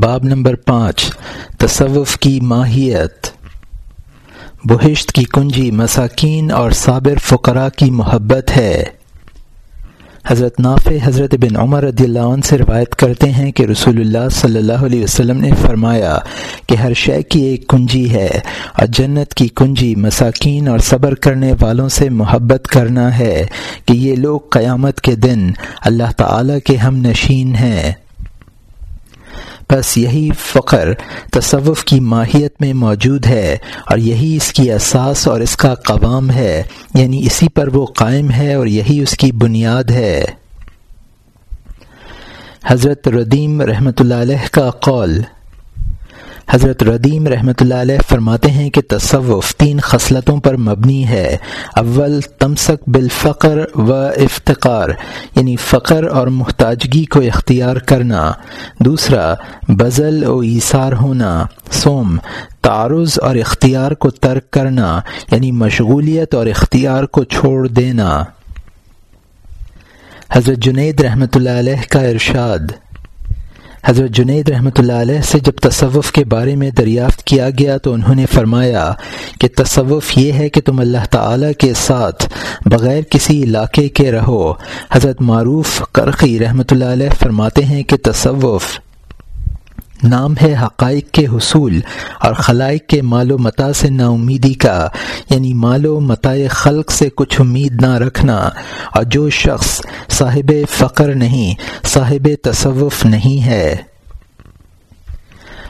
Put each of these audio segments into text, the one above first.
باب نمبر پانچ، تصوف کی ماہیت۔ بہشت کی کنجی مساکین اور صابر فقراء کی محبت ہے۔ حضرت نافع حضرت بن عمر رضی اللہ عنہ سے روایت کرتے ہیں کہ رسول اللہ صلی اللہ علیہ وسلم نے فرمایا کہ ہر شے کی ایک کنجی ہے اور جنت کی کنجی مساکین اور صبر کرنے والوں سے محبت کرنا ہے کہ یہ لوگ قیامت کے دن اللہ تعالی کے ہم نشین ہیں۔ بس یہی فقر تصوف کی ماہیت میں موجود ہے اور یہی اس کی اساس اور اس کا قوام ہے یعنی اسی پر وہ قائم ہے اور یہی اس کی بنیاد ہے۔ حضرت ردیم رحمۃ اللہ علیہ کا قول حضرت ردیم رحمۃ اللہ علیہ فرماتے ہیں کہ تصوف تین خصلتوں پر مبنی ہے۔ اول، تمسک بالفقر و افتقار یعنی فقر اور محتاجگی کو اختیار کرنا۔ دوسرا بزل و ایثار ہونا۔ سوم، تعارض اور اختیار کو ترک کرنا یعنی مشغولیت اور اختیار کو چھوڑ دینا۔ حضرت جنید رحمۃ اللہ علیہ کا ارشاد حضرت جنید رحمۃ اللہ علیہ سے جب تصوف کے بارے میں دریافت کیا گیا تو انہوں نے فرمایا کہ تصوف یہ ہے کہ تم اللہ تعالی کے ساتھ بغیر کسی علاقے کے رہو۔ حضرت معروف کرقی رحمۃ اللہ علیہ فرماتے ہیں کہ تصوف نام ہے حقائق کے حصول اور خلائق کے مال و متا سے نا امیدی کا یعنی مال و متاع خلق سے کچھ امید نہ رکھنا۔ اور جو شخص صاحب فقر نہیں، صاحب تصوف نہیں ہے۔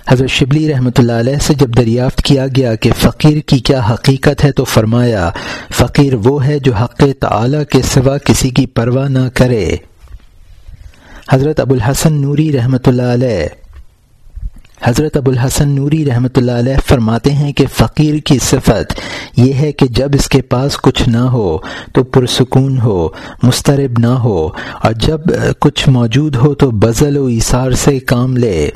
حضرت شبلی رحمۃ اللہ علیہ سے جب دریافت کیا گیا کہ فقیر کی کیا حقیقت ہے تو فرمایا، فقیر وہ ہے جو حق تعالی کے سوا کسی کی پرواہ نہ کرے۔ حضرت ابو الحسن نوری رحمۃ اللہ علیہ حضرت ابو الحسن نوری رحمۃ اللہ علیہ فرماتے ہیں کہ فقیر کی صفت یہ ہے کہ جب اس کے پاس کچھ نہ ہو تو پرسکون ہو مسترب نہ ہو، اور جب کچھ موجود ہو تو بزل و اثار سے کام لے۔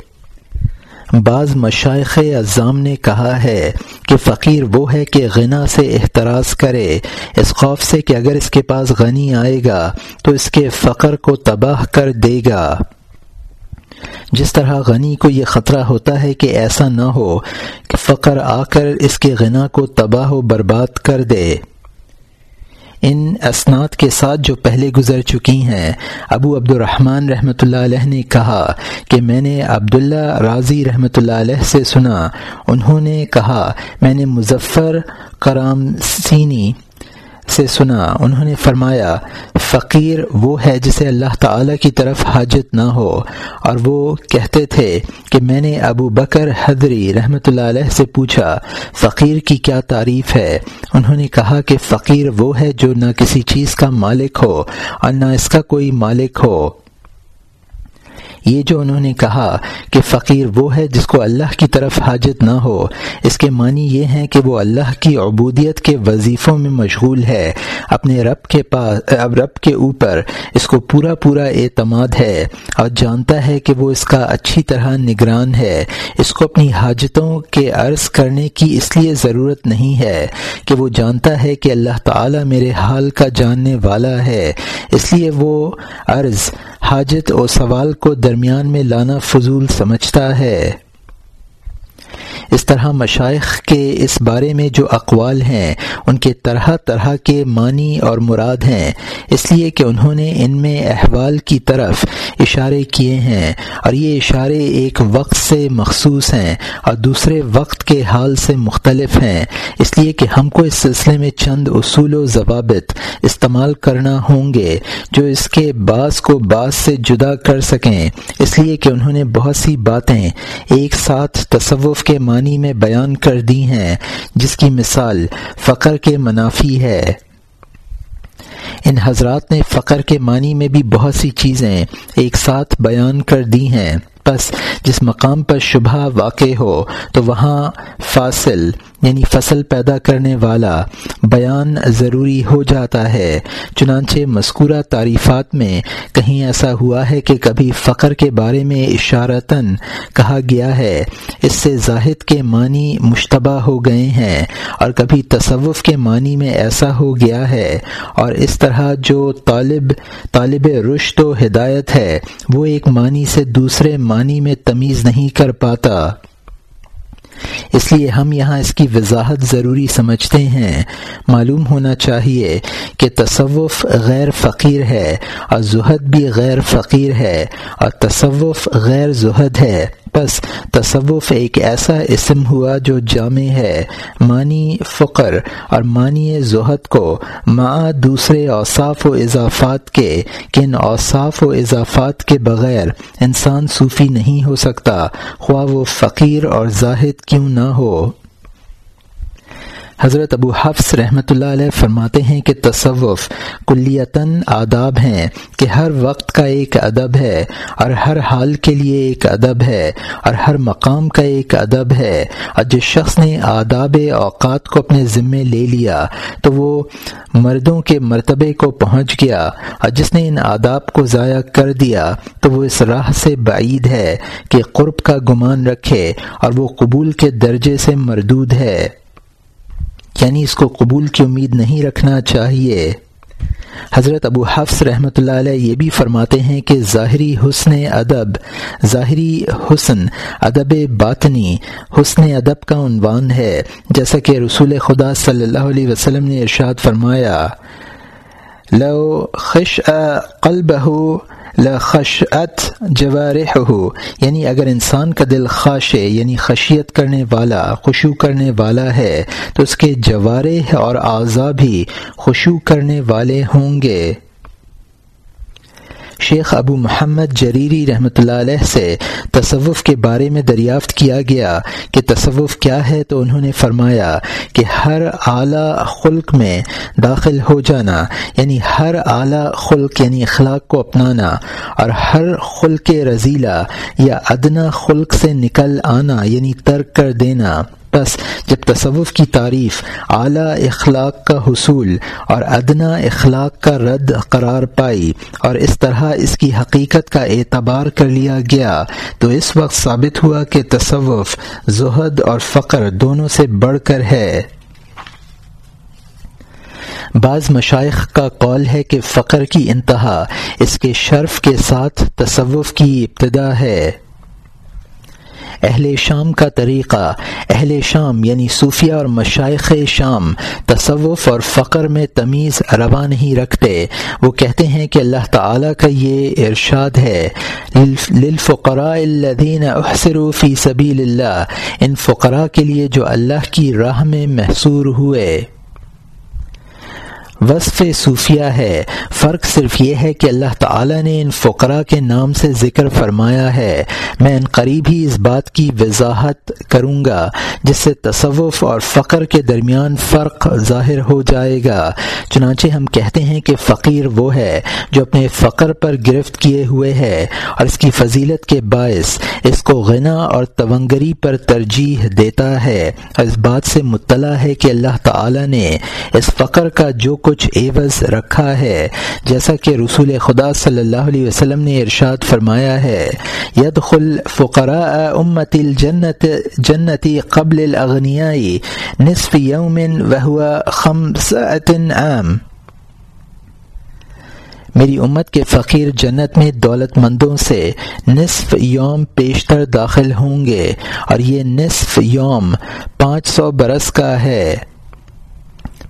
بعض مشائق اعظام نے کہا ہے کہ فقیر وہ ہے کہ غنا سے احتراز کرے۔ اس خوف سے کہ اگر اس کے پاس غنی آئے گا تو اس کے فقر کو تباہ کر دے گا۔ جس طرح غنی کو یہ خطرہ ہوتا ہے کہ ایسا نہ ہو کہ فقر آ کر اس کے غنا کو تباہ و برباد کر دے۔ ان اسناد کے ساتھ جو پہلے گزر چکی ہیں، ابو عبد الرحمن رحمۃ اللہ علیہ نے کہا کہ میں نے عبداللہ راضی رحمۃ اللہ علیہ سے سنا، انہوں نے کہا، میں نے مظفر کرام سینی سے سنا، انہوں نے فرمایا، فقیر وہ ہے جسے اللہ تعالی کی طرف حاجت نہ ہو۔ اور وہ کہتے تھے کہ میں نے ابو بکر حضری رحمۃ اللہ علیہ سے پوچھا، فقیر کی کیا تعریف ہے؟ انہوں نے کہا کہ فقیر وہ ہے جو نہ کسی چیز کا مالک ہو اور نہ اس کا کوئی مالک ہو۔ یہ جو انہوں نے کہا کہ فقیر وہ ہے جس کو اللہ کی طرف حاجت نہ ہو، اس کے معنی یہ ہیں کہ وہ اللہ کی عبودیت کے وظیفوں میں مشغول ہے، اپنے رب کے پاس رب کے اوپر اس کو پورا پورا اعتماد ہے اور جانتا ہے کہ وہ اس کا اچھی طرح نگران ہے۔ اس کو اپنی حاجتوں کے عرض کرنے کی اس لیے ضرورت نہیں ہے کہ وہ جانتا ہے کہ اللہ تعالی میرے حال کا جاننے والا ہے۔ اس لیے وہ عرض حاجت اور سوال کو درمیان میں لانا فضول سمجھتا ہے۔ اس طرح مشائق کے اس بارے میں جو اقوال ہیں، ان کے طرح طرح کے معنی اور مراد ہیں۔ اس لیے کہ انہوں نے ان میں احوال کی طرف اشارے کیے ہیں اور یہ اشارے ایک وقت سے مخصوص ہیں اور دوسرے وقت کے حال سے مختلف ہیں۔ اس لیے کہ ہم کو اس سلسلے میں چند اصول و ضوابط استعمال کرنا ہوں گے جو اس کے بعض کو بعض سے جدا کر سکیں۔ اس لیے کہ انہوں نے بہت سی باتیں ایک ساتھ تصوف کے معنی معنی میں بیان کر دی ہیں، جس کی مثال فقر کے منافی ہے۔ ان حضرات نے فقر کے معنی میں بھی بہت سی چیزیں ایک ساتھ بیان کر دی ہیں۔ بس جس مقام پر شبہ واقع ہو، تو وہاں فاصل یعنی فصل پیدا کرنے والا بیان ضروری ہو جاتا ہے۔ چنانچہ مذکورہ تعریفات میں کہیں ایسا ہوا ہے کہ کبھی فقر کے بارے میں اشارتاً کہا گیا ہے۔ اس سے زاہد کے معنی مشتبہ ہو گئے ہیں اور کبھی تصوف کے معنی میں ایسا ہو گیا ہے۔ اور اس طرح جو طالب طالب رشت و ہدایت ہے، وہ ایک معنی سے دوسرے معنی میں تمیز نہیں کر پاتا۔ اس لیے ہم یہاں اس کی وضاحت ضروری سمجھتے ہیں۔ معلوم ہونا چاہیے کہ تصوف غیر فقیر ہے اور زہد بھی غیر فقیر ہے اور تصوف غیر زہد ہے۔ بس تصوف ایک ایسا اسم ہوا جو جامع ہے، معنی فقر، اور معنی زہد کو مع دوسرے اوصاف و اضافات کے کن اوصاف و اضافات کے بغیر انسان صوفی نہیں ہو سکتا، خواہ وہ فقیر اور زاہد کیوں نہ ہو۔ حضرت ابو حفظ رحمۃ اللہ علیہ فرماتے ہیں کہ تصوف کلیتاً آداب ہیں کہ ہر وقت کا ایک ادب ہے اور ہر حال کے لیے ایک ادب ہے اور ہر مقام کا ایک ادب ہے اور جس شخص نے آداب اوقات کو اپنے ذمے لے لیا تو وہ مردوں کے مرتبے کو پہنچ گیا اور جس نے ان آداب کو ضائع کر دیا تو وہ اس راہ سے بعید ہے کہ قرب کا گمان رکھے اور وہ قبول کے درجے سے مردود ہے۔ یعنی اس کو قبول کی امید نہیں رکھنا چاہیے۔ حضرت ابو حفظ رحمۃ اللہ علیہ یہ بھی فرماتے ہیں کہ ظاہری حسن ادب، ظاہری حسن ادب باطنی، حسن ادب کا عنوان ہے۔ جیسا کہ رسول خدا صلی اللہ علیہ وسلم نے ارشاد فرمایا، لو خش قلب لخشعت جوارح ہو یعنی اگر انسان کا دل خاشے یعنی خشیت کرنے والا خوشو کرنے والا ہے، تو اس کے جوارح اور اعضا بھی خوشو کرنے والے ہوں گے۔ شیخ ابو محمد جریری رحمۃ اللہ علیہ سے تصوف کے بارے میں دریافت کیا گیا کہ تصوف کیا ہے تو انہوں نے فرمایا کہ ہر اعلیٰ خلق میں داخل ہو جانا یعنی ہر اعلیٰ خلق یعنی اخلاق کو اپنانا اور ہر خلق رضیلا یا ادنا خلق سے نکل آنا یعنی ترک کر دینا۔ بس جب تصوف کی تعریف اعلیٰ اخلاق کا حصول اور ادنا اخلاق کا رد قرار پائی اور اس طرح اس کی حقیقت کا اعتبار کر لیا گیا، تو اس وقت ثابت ہوا کہ تصوف زہد اور فقر دونوں سے بڑھ کر ہے۔ بعض مشائق کا قول ہے کہ فقر کی انتہا اس کے شرف کے ساتھ تصوف کی ابتدا ہے۔ اہل شام کا طریقہ، اہل شام یعنی صوفیہ اور مشائق شام تصوف اور فقر میں تمیز روا نہیں رکھتے۔ وہ کہتے ہیں کہ اللہ تعالیٰ کا یہ ارشاد ہے، للفقراء الذین احسروا فی سبیل اللہ، ان فقراء کے لیے جو اللہ کی راہ میں محصور ہوئے۔ وصف صوفیہ ہے۔ فرق صرف یہ ہے کہ اللہ تعالی نے ان فقراء کے نام سے ذکر فرمایا ہے۔ میں ان قریب ہی اس بات کی وضاحت کروں گا، جس سے تصوف اور فقر کے درمیان فرق ظاہر ہو جائے گا۔ چنانچہ ہم کہتے ہیں کہ فقیر وہ ہے جو اپنے فقر پر گرفت کیے ہوئے ہے اور اس کی فضیلت کے باعث اس کو غنا اور تونگری پر ترجیح دیتا ہے۔ اور اس بات سے مطلع ہے کہ اللہ تعالی نے اس فقر کا جو کچھ ایوز رکھا ہے، جیسا کہ رسول خدا صلی اللہ علیہ وسلم نے ارشاد فرمایا ہے، یدخل فقراء امت الجنت جنتی قبل الاغنیائی نصف یوم وهو خمسات عام۔ میری امت کے فقیر جنت میں دولت مندوں سے نصف یوم پیشتر داخل ہوں گے، اور یہ نصف یوم پانچ سو برس کا ہے۔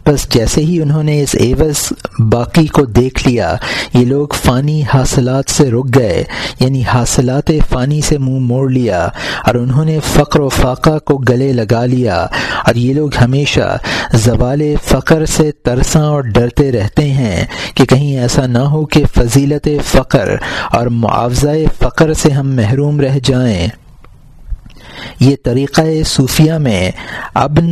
بس جیسے ہی انہوں نے اس ایوز باقی کو دیکھ لیا، یہ لوگ فانی حاصلات سے رک گئے یعنی حاصلات فانی سے منہ موڑ لیا اور انہوں نے فقر و فاقہ کو گلے لگا لیا۔ اور یہ لوگ ہمیشہ زوال فقر سے ترساں اور ڈرتے رہتے ہیں کہ کہیں ایسا نہ ہو کہ فضیلت فقر اور معاوضہ فقر سے ہم محروم رہ جائیں۔ یہ طریقہ صوفیہ میں ابن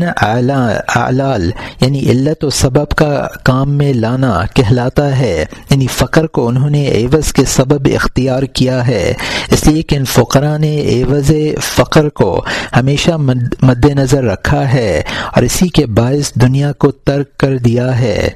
اعلال یعنی علت و سبب کا کام میں لانا کہلاتا ہے یعنی فقر کو انہوں نے عوض کے سبب اختیار کیا ہے۔ اس لیے کہ ان فقرا نے عوض فقر کو ہمیشہ مد نظر رکھا ہے اور اسی کے باعث دنیا کو ترک کر دیا ہے۔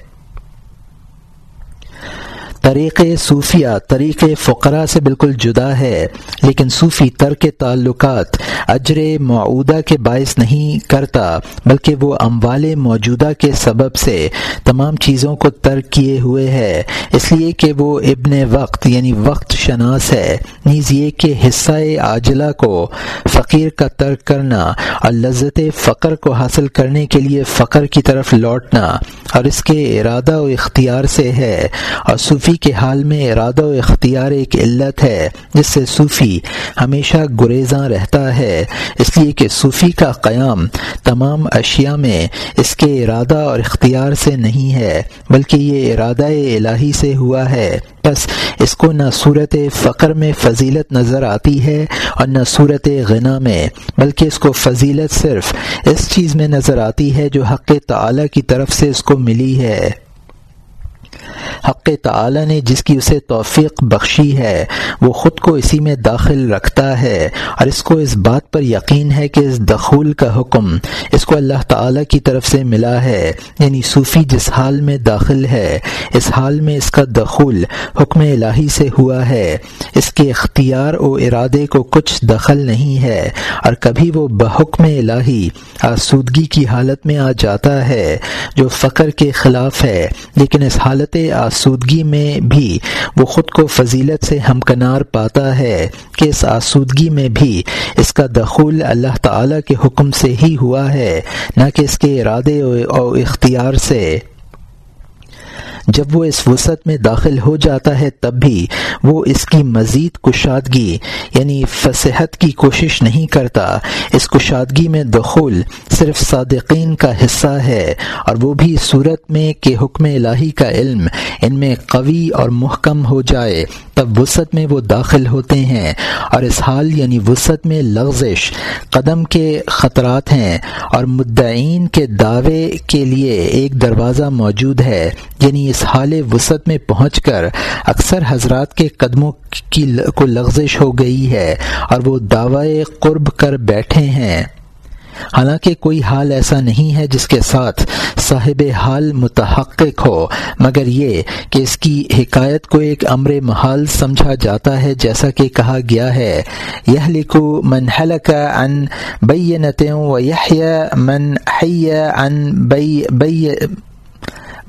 طریق صوفیہ، طریق فقرا سے بالکل جدا ہے، لیکن صوفی ترک تعلقات اجر معودہ کے باعث نہیں کرتا، بلکہ وہ اموال موجودہ کے سبب سے تمام چیزوں کو ترک کیے ہوئے ہے۔ اس لیے کہ وہ ابن وقت یعنی وقت شناس ہے۔ نیز یہ کہ حصہ عاجلہ کو فقیر کا ترک کرنا اور لذت فقر کو حاصل کرنے کے لیے فقر کی طرف لوٹنا اور اس کے ارادہ و اختیار سے ہے۔ اور صوفی کے حال میں ارادہ و اختیار ایک علت ہے، جس سے صوفی ہمیشہ گریزاں رہتا ہے۔ اس لیے کہ صوفی کا قیام تمام اشیاء میں اس کے ارادہ اور اختیار سے نہیں ہے، بلکہ یہ ارادہ الہی سے ہوا ہے۔ بس اس کو نہ صورت فقر میں فضیلت نظر آتی ہے اور نہ صورت غنا میں، بلکہ اس کو فضیلت صرف اس چیز میں نظر آتی ہے جو حق تعالی کی طرف سے اس کو ملی ہے۔ حق تعالی نے جس کی اسے توفیق بخشی ہے، وہ خود کو اسی میں داخل رکھتا ہے اور اس کو اس بات پر یقین ہے کہ اس دخول کا حکم اس کو اللہ تعالی کی طرف سے ملا ہے یعنی صوفی جس حال میں داخل ہے، اس حال میں اس کا دخول حکم الہی سے ہوا ہے۔ اس کے اختیار و ارادے کو کچھ دخل نہیں ہے اور کبھی وہ بحکم الہی آسودگی کی حالت میں آ جاتا ہے، جو فقر کے خلاف ہے، لیکن اس حالت آسودگی میں بھی وہ خود کو فضیلت سے ہمکنار پاتا ہے کہ اس آسودگی میں بھی اس کا دخول اللہ تعالی کے حکم سے ہی ہوا ہے، نہ کہ اس کے ارادے اور اختیار سے۔ جب وہ اس وسعت میں داخل ہو جاتا ہے تب بھی وہ اس کی مزید کشادگی یعنی فصحت کی کوشش نہیں کرتا۔ اس کشادگی میں دخول صرف صادقین کا حصہ ہے اور وہ بھی صورت میں کہ حکم الہی کا علم ان میں قوی اور محکم ہو جائے، تب وسعت میں وہ داخل ہوتے ہیں۔ اور اس حال یعنی وسعت میں لغزش، قدم کے خطرات ہیں اور مدعین کے دعوے کے لیے ایک دروازہ موجود ہے یعنی اس حال وسعت میں پہنچ کر اکثر حضرات کے قدموں کی کو لغزش ہو گئی ہے اور وہ دعوی قرب کر بیٹھے ہیں۔ حالانکہ کوئی حال ایسا نہیں ہے جس کے ساتھ صاحب حال متحقق ہو، مگر یہ کہ اس کی حکایت کو ایک امر محال سمجھا جاتا ہے، جیسا کہ کہا گیا ہے یہ لکھو من حلق ان بئی و من حی ان بئی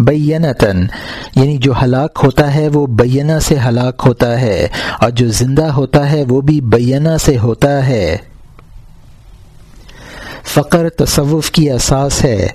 بئی بینتن یعنی جو ہلاک ہوتا ہے وہ بینا سے ہلاک ہوتا ہے، اور جو زندہ ہوتا ہے وہ بھی بینا سے ہوتا ہے۔ فقر تصوف کی اساس ہے۔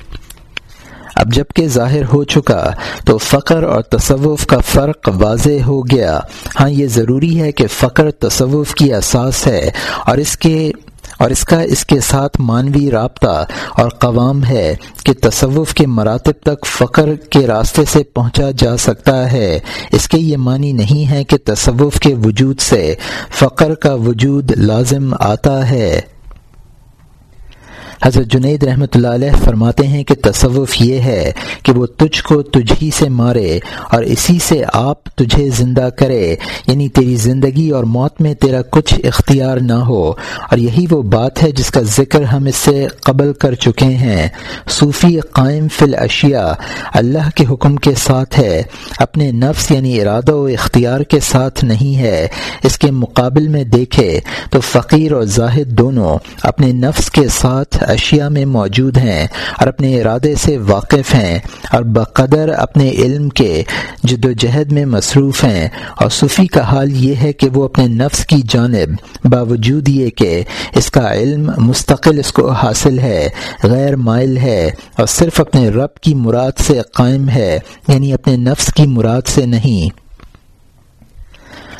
اب جبکہ ظاہر ہو چکا، تو فقر اور تصوف کا فرق واضح ہو گیا۔ ہاں یہ ضروری ہے کہ فقر تصوف کی اساس ہے، اور اس کے اور اس کا اس کے ساتھ مانوی رابطہ اور قوام ہے کہ تصوف کے مراتب تک فقر کے راستے سے پہنچا جا سکتا ہے۔ اس کے یہ معنی نہیں ہے کہ تصوف کے وجود سے فقر کا وجود لازم آتا ہے۔ حضرت جنید رحمۃ اللہ علیہ فرماتے ہیں کہ تصوف یہ ہے کہ وہ تجھ کو تجھ ہی سے مارے اور اسی سے آپ تجھے زندہ کرے یعنی تیری زندگی اور موت میں تیرا کچھ اختیار نہ ہو۔ اور یہی وہ بات ہے جس کا ذکر ہم اس سے قبل کر چکے ہیں۔ صوفی قائم فی الاشیاء، اللہ کے حکم کے ساتھ ہے، اپنے نفس یعنی ارادہ و اختیار کے ساتھ نہیں ہے۔ اس کے مقابل میں دیکھے تو فقیر اور زاہد دونوں اپنے نفس کے ساتھ اشیاء میں موجود ہیں اور اپنے ارادے سے واقف ہیں اور بقدر اپنے علم کے جد و جہد میں مصروف ہیں اور صوفی کا حال یہ ہے کہ وہ اپنے نفس کی جانب باوجود یہ کہ اس کا علم مستقل اس کو حاصل ہے، غیر مائل ہے اور صرف اپنے رب کی مراد سے قائم ہے یعنی اپنے نفس کی مراد سے نہیں۔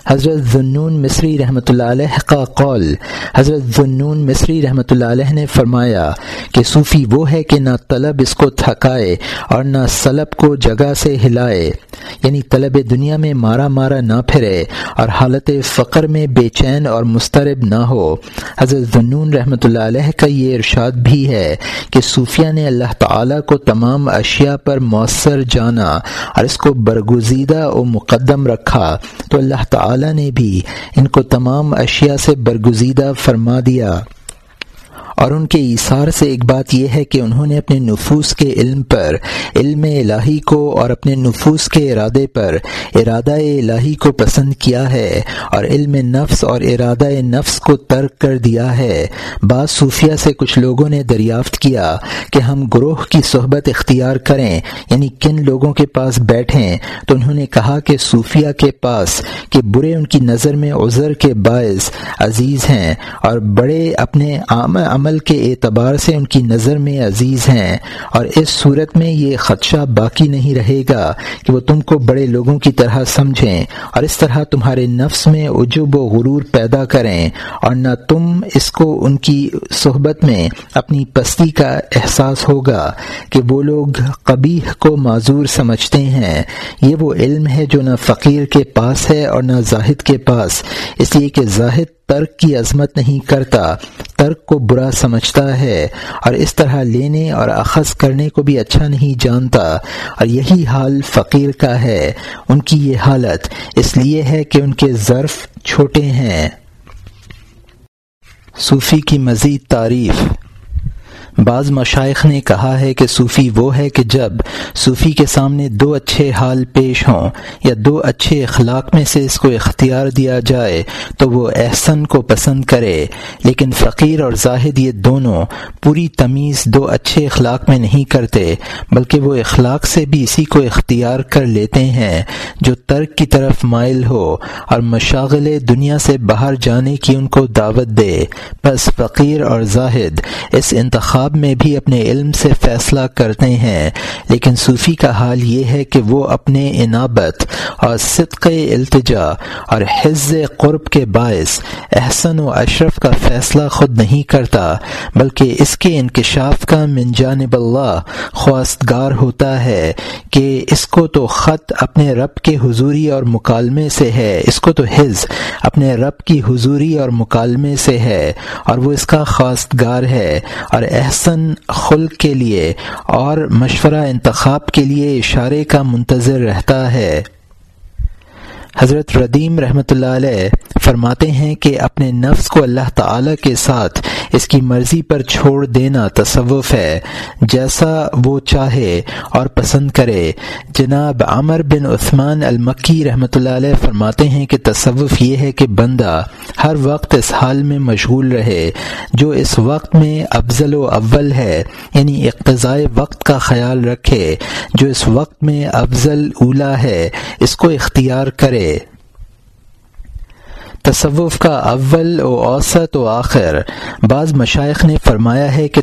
حضرت ذنون مصری رحمۃ اللہ علیہ کا قول۔ حضرت ذنون مصری رحمۃ اللہ علیہ نے فرمایا کہ صوفی وہ ہے کہ نہ طلب اس کو تھکائے اور نہ سلب کو جگہ سے ہلائے۔ یعنی طلب دنیا میں مارا مارا نہ پھرے اور حالت فقر میں بے چین اور مسترب نہ ہو۔ حضرت ذنون رحمۃ اللہ علیہ کا یہ ارشاد بھی ہے کہ صوفیہ نے اللہ تعالیٰ کو تمام اشیاء پر مؤثر جانا اور اس کو برگزیدہ و مقدم رکھا۔ تو اللہ تعالیٰ نے بھی ان کو تمام اشیاء سے برگزیدہ فرما دیا۔ اور ان کے اثار سے ایک بات یہ ہے کہ انہوں نے اپنے نفوس کے علم پر، علم الہی کو اور اپنے نفوس کے ارادے پر، ارادہ الہی کو پسند کیا ہے اور علم نفس اور ارادہ نفس کو ترک کر دیا ہے۔ بعض صوفیہ سے کچھ لوگوں نے دریافت کیا کہ ہم گروہ کی صحبت اختیار کریں یعنی کن لوگوں کے پاس بیٹھیں۔ تو انہوں نے کہا کہ صوفیہ کے پاس کہ برے ان کی نظر میں عذر کے باعث عزیز ہیں اور بڑے اپنے عام عمل کے اعتبار سے ان کی نظر میں عزیز ہیں اور اس صورت میں یہ خدشہ باقی نہیں رہے گا کہ وہ تم کو بڑے لوگوں کی طرح سمجھیں اور اس طرح تمہارے نفس میں عجب و غرور پیدا کریں اور نہ تم اس کو ان کی صحبت میں اپنی پستی کا احساس ہوگا کہ وہ لوگ قبیح کو معذور سمجھتے ہیں۔ یہ وہ علم ہے جو نہ فقیر کے پاس ہے اور نہ زاہد کے پاس۔ اس لیے کہ زاہد ترک کی عظمت نہیں کرتا، ترک کو برا سمجھتا ہے اور اس طرح لینے اور اخذ کرنے کو بھی اچھا نہیں جانتا۔ اور یہی حال فقیر کا ہے، ان کی یہ حالت۔ اس لیے ہے کہ ان کے ظرف چھوٹے ہیں۔ صوفی کی مزید تعریف۔ بعض مشائق نے کہا ہے کہ صوفی وہ ہے کہ جب صوفی کے سامنے دو اچھے حال پیش ہوں یا دو اچھے اخلاق میں سے اس کو اختیار دیا جائے تو وہ احسن کو پسند کرے، لیکن فقیر اور زاہد یہ دونوں پوری تمیز دو اچھے اخلاق میں نہیں کرتے، بلکہ وہ اخلاق سے بھی اسی کو اختیار کر لیتے ہیں جو ترک کی طرف مائل ہو اور مشاغل دنیا سے باہر جانے کی ان کو دعوت دے۔ بس فقیر اور زاہد اس انتخاب میں بھی اپنے علم سے فیصلہ کرتے ہیں، لیکن صوفی کا حال یہ ہے کہ وہ اپنے انابت اور صدق التجا اور حز قرب کے باعث احسن و اشرف کا فیصلہ خود نہیں کرتا، بلکہ اس کے انکشاف کا من جانب اللہ خواستگار ہوتا ہے کہ اس کو تو خط اپنے رب کے حضوری اور مکالمے سے ہے، اس کو تو حز اپنے رب کی حضوری اور مکالمے سے ہے، اور وہ اس کا خواستگار ہے اور احسن احسن خلق کے لیے اور مشورہ انتخاب کے لیے اشارے کا منتظر رہتا ہے۔ حضرت ردیم رحمۃ اللہ علیہ فرماتے ہیں کہ اپنے نفس کو اللہ تعالی کے ساتھ اس کی مرضی پر چھوڑ دینا تصوف ہے۔ جیسا وہ چاہے اور پسند کرے۔ جناب عمر بن عثمان المکی رحمۃ اللہ علیہ فرماتے ہیں کہ تصوف یہ ہے کہ بندہ ہر وقت اس حال میں مشغول رہے، جو اس وقت میں افضل و اول ہے یعنی اقتضاء وقت کا خیال رکھے۔ جو اس وقت میں افضل اولا ہے، اس کو اختیار کرے۔ تصوف کا اول و اوسط و آخر۔ بعض مشائق نے فرمایا ہے کہ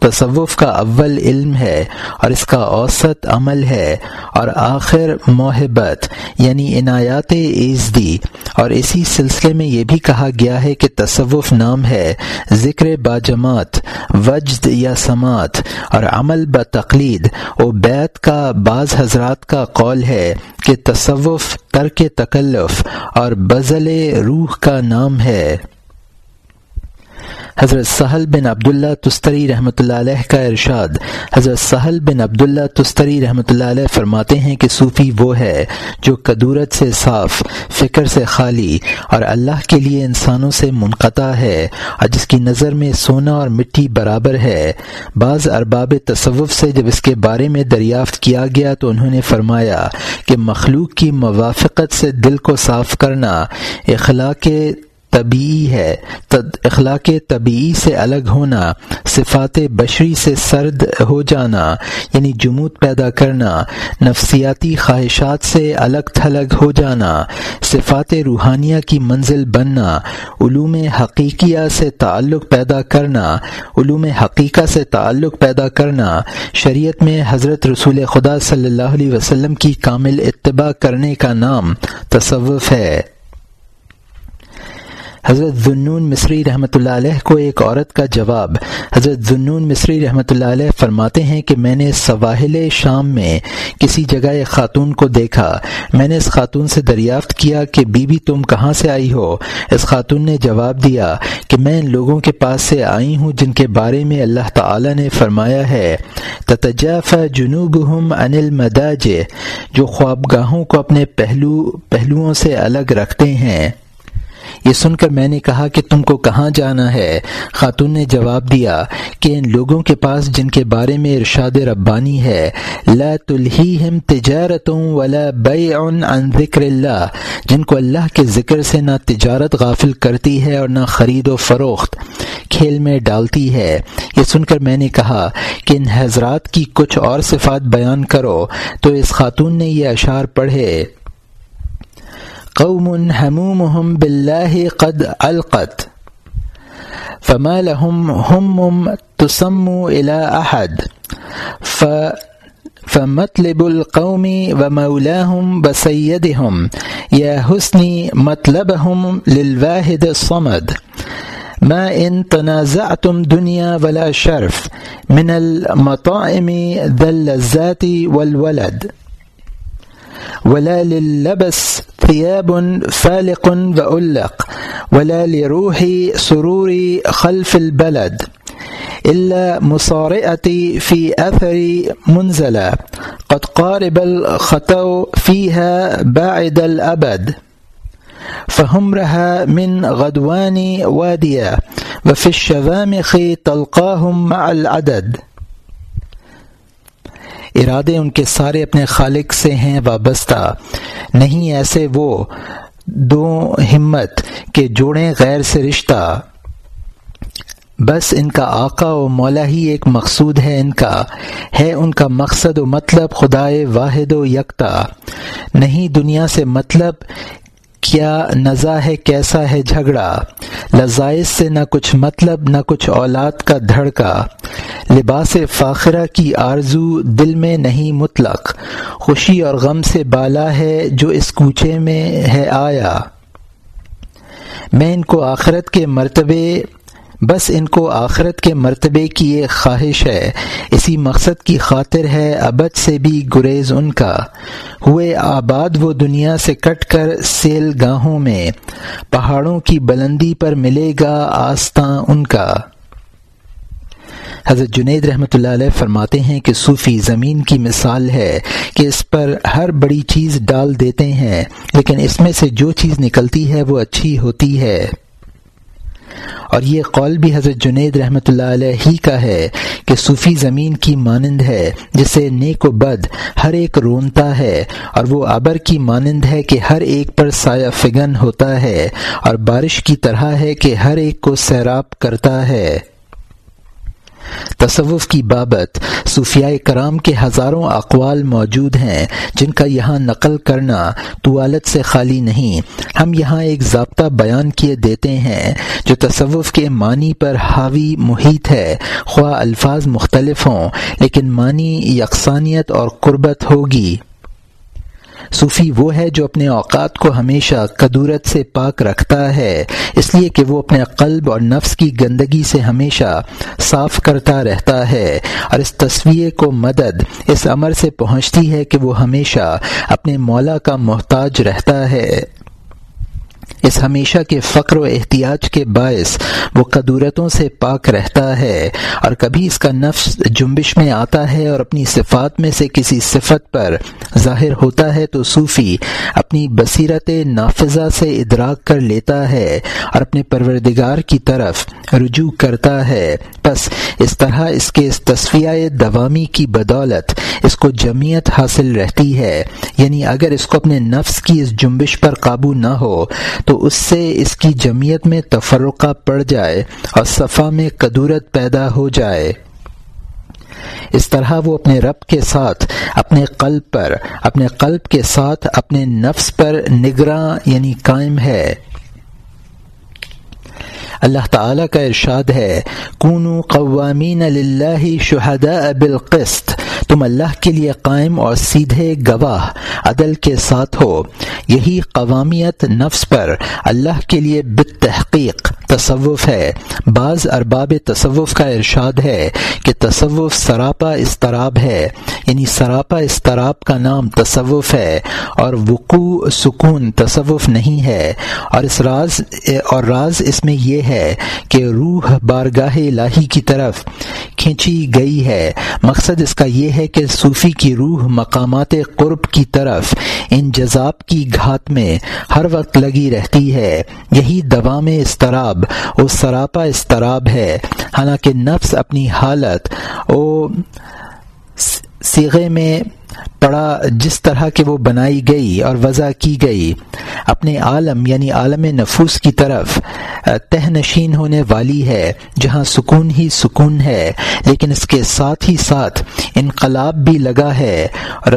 تصوف کا اول علم ہے اور اس کا اوسط عمل ہے اور آخر محبت یعنی عنایات ایزدی اور اسی سلسلے میں یہ بھی کہا گیا ہے کہ تصوف نام ہے ذکر باجماعت وجد یا سماعت۔ اور عمل ب تقلید و بیت کا، بعض حضرات کا قول ہے کہ تصوف ترک تکلف اور بزل روح کا نام ہے۔ حضرت سہل بن عبداللہ تستری رحمۃ اللہ علیہ کا ارشاد۔ حضرت سہل بن عبداللہ تستری رحمۃ اللہ علیہ فرماتے ہیں کہ صوفی وہ ہے جو کدورت سے صاف، فکر سے خالی اور اللہ کے لیے انسانوں سے منقطع ہے اور جس کی نظر میں سونا اور مٹی برابر ہے۔ بعض ارباب تصوف سے جب اس کے بارے میں دریافت کیا گیا تو انہوں نے فرمایا کہ مخلوق کی موافقت سے دل کو صاف کرنا، اخلاق طبیعی ہے۔ اخلاق طبیعی سے الگ ہونا، صفات بشری سے سرد ہو جانا یعنی جمود پیدا کرنا، نفسیاتی خواہشات سے الگ تھلگ ہو جانا، صفات روحانیہ کی منزل بننا، علوم حقیقیہ سے تعلق پیدا کرنا، علوم حقیقہ سے تعلق پیدا کرنا، شریعت میں حضرت رسول خدا صلی اللہ علیہ وسلم کی کامل اتباع کرنے کا نام تصوف ہے۔ حضرت ذنون مصری رحمۃ اللہ علیہ کو ایک عورت کا جواب۔ حضرت ذنون مصری رحمۃ اللہ علیہ فرماتے ہیں کہ میں نے سواحل شام میں کسی جگہ ایک خاتون کو دیکھا۔ میں نے اس خاتون سے دریافت کیا کہ بی بی تم کہاں سے آئی ہو؟ اس خاتون نے جواب دیا کہ میں ان لوگوں کے پاس سے آئی ہوں جن کے بارے میں اللہ تعالی نے فرمایا ہے۔ تتجاف جنوب ہم انل مداج جو خوابگاہوں کو اپنے پہلو پہلوؤں سے الگ رکھتے ہیں۔ یہ سن کر میں نے کہا کہ تم کو کہاں جانا ہے؟ خاتون نے جواب دیا کہ ان لوگوں کے پاس جن کے بارے میں ارشاد ربانی ہے، لا تلہیہم تجارتوں ولا بیع عن ذکر اللہ، جن کو اللہ کے ذکر سے نہ تجارت غافل کرتی ہے اور نہ خرید و فروخت کھیل میں ڈالتی ہے۔ یہ سن کر میں نے کہا کہ ان حضرات کی کچھ اور صفات بیان کرو، تو اس خاتون نے یہ اشعار پڑھے۔ قوم همومهم بالله قد القت فما لهم هم تسموا الى احد ف فمطلب القوم ومولاهم بسيدهم يا حسني مطلبهم للواحد الصمد. ما ان تنازعتم دنيا ولا شرف. من المطاعم ذا اللذات والولد. ولا للبس ثياب فالق وألق ولا لروح سرور خلف البلد إلا مصارئة في أثر منزلة قد قارب الخطو فيها باعد الأبد فهمرها من غدوان وادية وفي الشوامخ تلقاهم مع العدد ارادے ان کے سارے اپنے خالق سے ہیں وابستہ۔ نہیں ایسے وہ، دو ہمت کہ جوڑیں غیر سے رشتہ۔ بس ان کا آقا و مولا ہی ایک مقصود ہے ان کا، ہے ان کا مقصد و مطلب خدائے واحد و یکتا۔ نہیں دنیا سے مطلب کیا نزا ہے، کیسا ہے جھگڑا؟ لذائز سے نہ کچھ مطلب نہ کچھ اولاد کا دھڑکا۔ لباس فاخرہ کی آرزو دل میں نہیں مطلق۔ خوشی اور غم سے بالا ہے جو اس کوچے میں ہے آیا۔ میں ان کو آخرت کے مرتبے بس ان کو آخرت کے مرتبے کی ایک خواہش ہے۔ اسی مقصد کی خاطر ہے ابد سے بھی گریز ان کا۔ ہوئے آباد وہ دنیا سے کٹ کر سیل گاہوں میں۔ پہاڑوں کی بلندی پر ملے گا آستاں ان کا۔ حضرت جنید رحمۃ اللہ علیہ فرماتے ہیں کہ صوفی زمین کی مثال ہے کہ اس پر ہر بڑی چیز ڈال دیتے ہیں، لیکن اس میں سے جو چیز نکلتی ہے وہ اچھی ہوتی ہے۔ اور یہ قول بھی حضرت جنید رحمۃ اللہ علیہ ہی کا ہے کہ صوفی زمین کی مانند ہے، جسے نیک و بد ہر ایک رونتا ہے، اور وہ ابر کی مانند ہے کہ ہر ایک پر سایہ فگن ہوتا ہے، اور بارش کی طرح ہے کہ ہر ایک کو سیراب کرتا ہے۔ تصوف کی بابت صوفیاء کرام کے ہزاروں اقوال موجود ہیں، جن کا یہاں نقل کرنا طوالت سے خالی نہیں۔ ہم یہاں ایک ضابطہ بیان کیے دیتے ہیں، جو تصوف کے معنی پر حاوی محیط ہے۔ خواہ الفاظ مختلف ہوں، لیکن معنی یکسانیت اور قربت ہوگی۔ صوفی وہ ہے جو اپنے اوقات کو ہمیشہ قدورت سے پاک رکھتا ہے، اس لیے کہ وہ اپنے قلب اور نفس کی گندگی سے ہمیشہ صاف کرتا رہتا ہے۔ اور اس تصویر کو مدد اس امر سے پہنچتی ہے کہ وہ ہمیشہ اپنے مولا کا محتاج رہتا ہے۔ اس ہمیشہ کے فقر و احتیاج کے باعث وہ قدورتوں سے پاک رہتا ہے اور کبھی اس کا نفس جنبش میں آتا ہے اور اپنی صفات میں سے کسی صفت پر ظاہر ہوتا ہے تو صوفی اپنی بصیرت نافذہ سے ادراک کر لیتا ہے اور اپنے پروردگار کی طرف رجوع کرتا ہے۔ بس اس طرح اس کے اس تصفیہ دوامی کی بدولت اس کو جمعیت حاصل رہتی ہے۔ یعنی اگر اس کو اپنے نفس کی اس جنبش پر قابو نہ ہو تو اس سے اس کی جمعیت میں تفرقہ پڑ جائے اور صفا میں قدورت پیدا ہو جائے۔ اس طرح وہ اپنے رب کے ساتھ، اپنے قلب پر، اپنے قلب کے ساتھ اپنے نفس پر نگراں یعنی قائم ہے۔ اللہ تعالی کا ارشاد ہے، کونو قوامین للہ شہداء بالقسط تم اللہ کے لیے قائم اور سیدھے گواہ، عدل کے ساتھ ہو۔ یہی قوامیت نفس پر اللہ کے لیے بت تحقیق تصوف ہے۔ بعض ارباب تصوف کا ارشاد ہے کہ تصوف سراپا استراب ہے یعنی سراپا استراب کا نام تصوف ہے اور وقوع، سکون تصوف نہیں ہے۔ اور اس راز، اور راز اس میں یہ ہے کہ روح بارگاہ الہی کی طرف کھینچی گئی ہے۔ مقصد اس کا یہ ہے کہ صوفی کی روح مقامات قرب کی طرف، ان جذاب کی گھات میں ہر وقت لگی رہتی ہے۔ یہی دوا میں استراب اور سراپا استراب ہے۔ حالانکہ نفس اپنی حالت او سیغے میں پڑا جس طرح کہ وہ بنائی گئی اور وضع کی گئی۔ اپنے عالم یعنی عالم نفوس کی طرف تہ نشین ہونے والی ہے، جہاں سکون ہی سکون ہے، لیکن اس کے ساتھ ہی ساتھ انقلاب بھی لگا ہے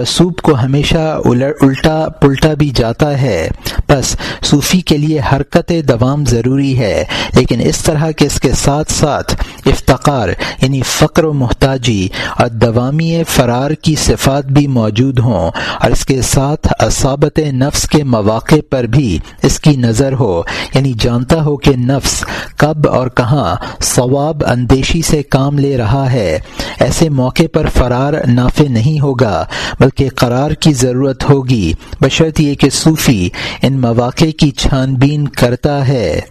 رسوب کو ہمیشہ الٹا پلٹا بھی جاتا ہے۔ بس صوفی کے لیے حرکت دوام ضروری ہے، لیکن اس طرح کے اس کے ساتھ ساتھ افتقار یعنی فقر و محتاجی اور دوامی فرار کی صفات بھی موجود ہوں اور اس کے ساتھ اصابت نفس کے مواقع پر بھی اس کی نظر ہو۔ یعنی جانتا ہو کہ نفس کب اور کہاں ثواب اندیشی سے کام لے رہا ہے۔ ایسے موقع پر فرار نافع نہیں ہوگا، بلکہ قرار کی ضرورت ہوگی۔ بشرط یہ کہ صوفی ان مواقع کی چھان بین کرتا ہے۔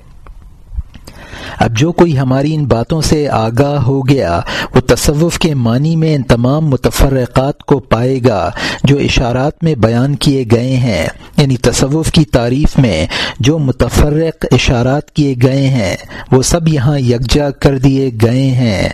اب جو کوئی ہماری ان باتوں سے آگاہ ہو گیا، وہ تصوف کے معنی میں ان تمام متفرقات کو پائے گا جو اشارات میں بیان کیے گئے ہیں یعنی تصوف کی تعریف میں جو متفرق اشارات کیے گئے ہیں، وہ سب یہاں یکجا کر دیے گئے ہیں۔